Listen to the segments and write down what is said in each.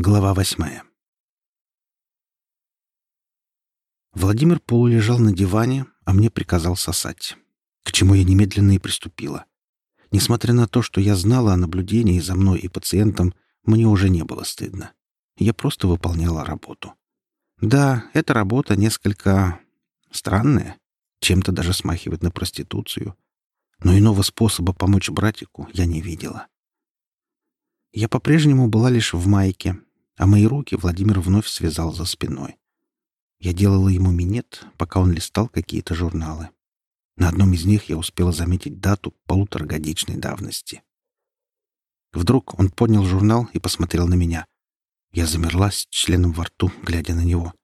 Глава восьмая Владимир полулежал на диване, а мне приказал сосать, к чему я немедленно и приступила. Несмотря на то, что я знала о наблюдении за мной и пациентом, мне уже не было стыдно. Я просто выполняла работу. Да, эта работа несколько странная, чем-то даже смахивает на проституцию, но иного способа помочь братику я не видела. Я по-прежнему была лишь в майке, а мои руки Владимир вновь связал за спиной. Я делала ему минет, пока он листал какие-то журналы. На одном из них я успела заметить дату полуторагодичной давности. Вдруг он поднял журнал и посмотрел на меня. Я замерла с членом во рту, глядя на него.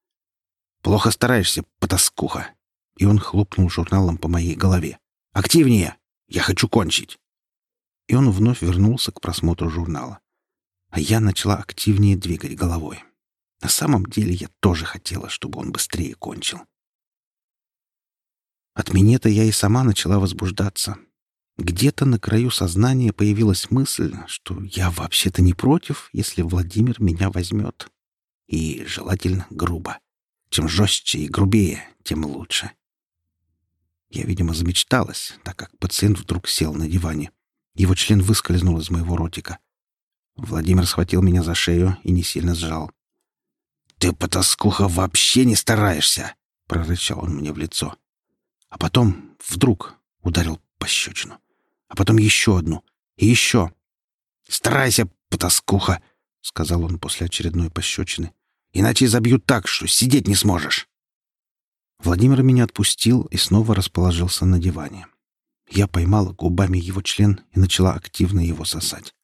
«Плохо стараешься, потаскуха!» И он хлопнул журналом по моей голове. «Активнее! Я хочу кончить!» И он вновь вернулся к просмотру журнала. А я начала активнее двигать головой. На самом деле я тоже хотела, чтобы он быстрее кончил. От минета я и сама начала возбуждаться. Где-то на краю сознания появилась мысль, что я вообще-то не против, если Владимир меня возьмет. И желательно грубо. Чем жестче и грубее, тем лучше. Я, видимо, замечталась, так как пациент вдруг сел на диване. Его член выскользнул из моего ротика. Владимир схватил меня за шею и не сильно сжал. «Ты, потаскуха, вообще не стараешься!» — прорычал он мне в лицо. А потом вдруг ударил пощечину. А потом еще одну. И еще. «Старайся, потаскуха!» — сказал он после очередной пощечины. «Иначе забьют так, что сидеть не сможешь!» Владимир меня отпустил и снова расположился на диване. Я поймала губами его член и начала активно его сосать.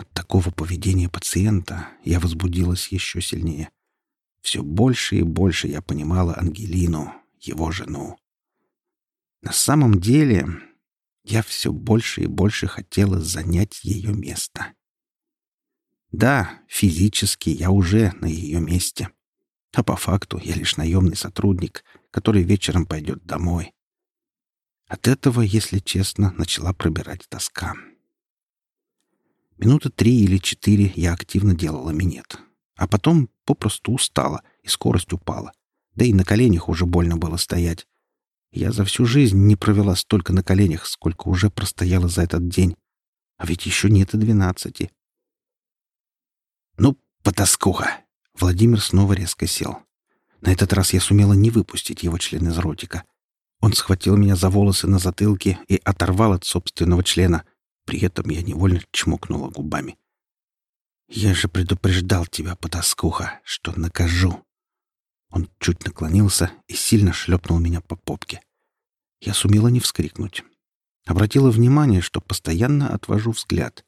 От такого поведения пациента я возбудилась еще сильнее. Все больше и больше я понимала Ангелину, его жену. На самом деле я все больше и больше хотела занять ее место. Да, физически я уже на ее месте. А по факту я лишь наемный сотрудник, который вечером пойдет домой. От этого, если честно, начала пробирать тоска. Минуты три или четыре я активно делала минет. А потом попросту устала, и скорость упала. Да и на коленях уже больно было стоять. Я за всю жизнь не провела столько на коленях, сколько уже простояла за этот день. А ведь еще нет и двенадцати. «Ну, потаскуха!» Владимир снова резко сел. На этот раз я сумела не выпустить его член из ротика. Он схватил меня за волосы на затылке и оторвал от собственного члена. При этом я невольно чмокнула губами. «Я же предупреждал тебя, потаскуха, что накажу!» Он чуть наклонился и сильно шлепнул меня по попке. Я сумела не вскрикнуть. Обратила внимание, что постоянно отвожу взгляд.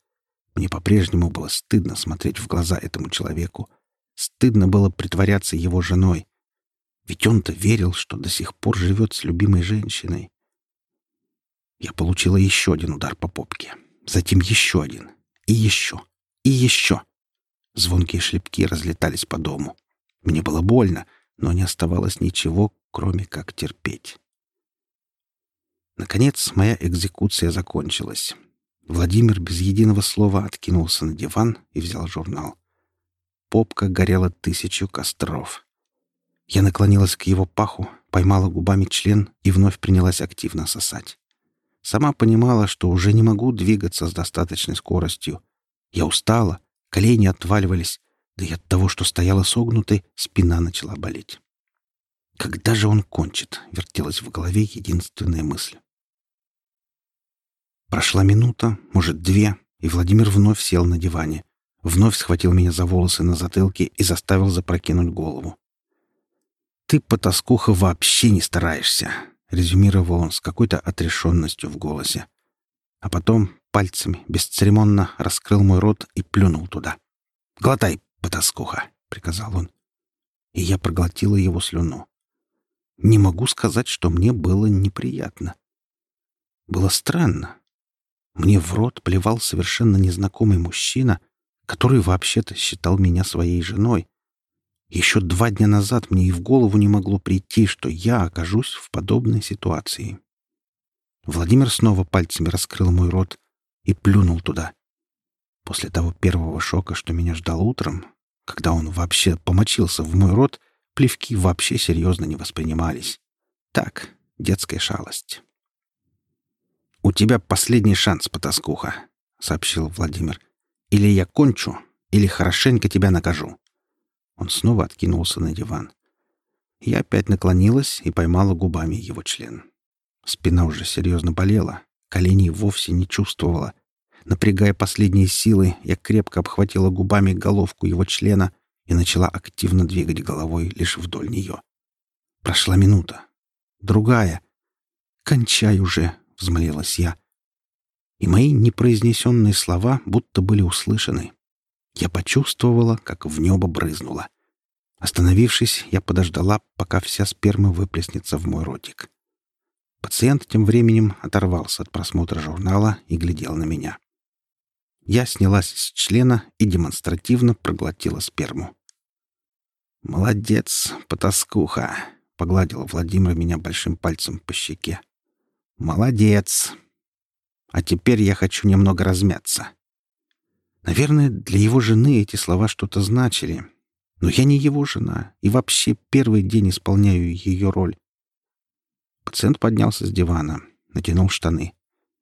Мне по-прежнему было стыдно смотреть в глаза этому человеку. Стыдно было притворяться его женой. Ведь он-то верил, что до сих пор живет с любимой женщиной. Я получила еще один удар по попке. Затем еще один. И еще. И еще. Звонкие шлепки разлетались по дому. Мне было больно, но не оставалось ничего, кроме как терпеть. Наконец, моя экзекуция закончилась. Владимир без единого слова откинулся на диван и взял журнал. Попка горела тысячу костров. Я наклонилась к его паху, поймала губами член и вновь принялась активно сосать. Сама понимала, что уже не могу двигаться с достаточной скоростью. Я устала, колени отваливались, да и от того, что стояла согнутой, спина начала болеть. «Когда же он кончит?» — вертелась в голове единственная мысль. Прошла минута, может, две, и Владимир вновь сел на диване, вновь схватил меня за волосы на затылке и заставил запрокинуть голову. «Ты, потаскуха, вообще не стараешься», — резюмировал он с какой-то отрешенностью в голосе. А потом пальцами бесцеремонно раскрыл мой рот и плюнул туда. «Глотай, потаскуха!» — приказал он. И я проглотила его слюну. Не могу сказать, что мне было неприятно. Было странно. Мне в рот плевал совершенно незнакомый мужчина, который вообще-то считал меня своей женой. Еще два дня назад мне и в голову не могло прийти, что я окажусь в подобной ситуации. Владимир снова пальцами раскрыл мой рот и плюнул туда. После того первого шока, что меня ждал утром, Когда он вообще помочился в мой рот, плевки вообще серьезно не воспринимались. Так, детская шалость. «У тебя последний шанс, потаскуха», — сообщил Владимир. «Или я кончу, или хорошенько тебя накажу». Он снова откинулся на диван. Я опять наклонилась и поймала губами его член. Спина уже серьезно болела, колени вовсе не чувствовала. Напрягая последние силы, я крепко обхватила губами головку его члена и начала активно двигать головой лишь вдоль нее. Прошла минута. Другая. «Кончай уже!» — взмолилась я. И мои непроизнесенные слова будто были услышаны. Я почувствовала, как в небо брызнуло. Остановившись, я подождала, пока вся сперма выплеснется в мой ротик. Пациент тем временем оторвался от просмотра журнала и глядел на меня. Я снялась с члена и демонстративно проглотила сперму. «Молодец, потаскуха!» — погладил Владимир меня большим пальцем по щеке. «Молодец! А теперь я хочу немного размяться». Наверное, для его жены эти слова что-то значили. Но я не его жена и вообще первый день исполняю ее роль. Пациент поднялся с дивана, натянул штаны.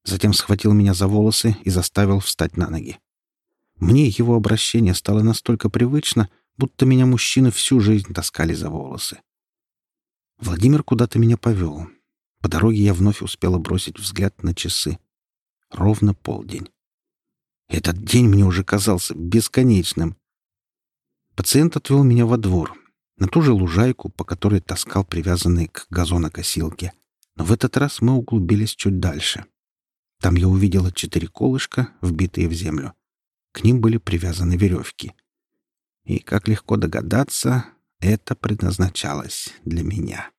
Затем схватил меня за волосы и заставил встать на ноги. Мне его обращение стало настолько привычно, будто меня мужчины всю жизнь таскали за волосы. Владимир куда-то меня повел. По дороге я вновь успела бросить взгляд на часы. Ровно полдень. Этот день мне уже казался бесконечным. Пациент отвел меня во двор, на ту же лужайку, по которой таскал привязанный к газонокосилке. Но в этот раз мы углубились чуть дальше. Там я увидела четыре колышка, вбитые в землю. К ним были привязаны веревки. И, как легко догадаться, это предназначалось для меня.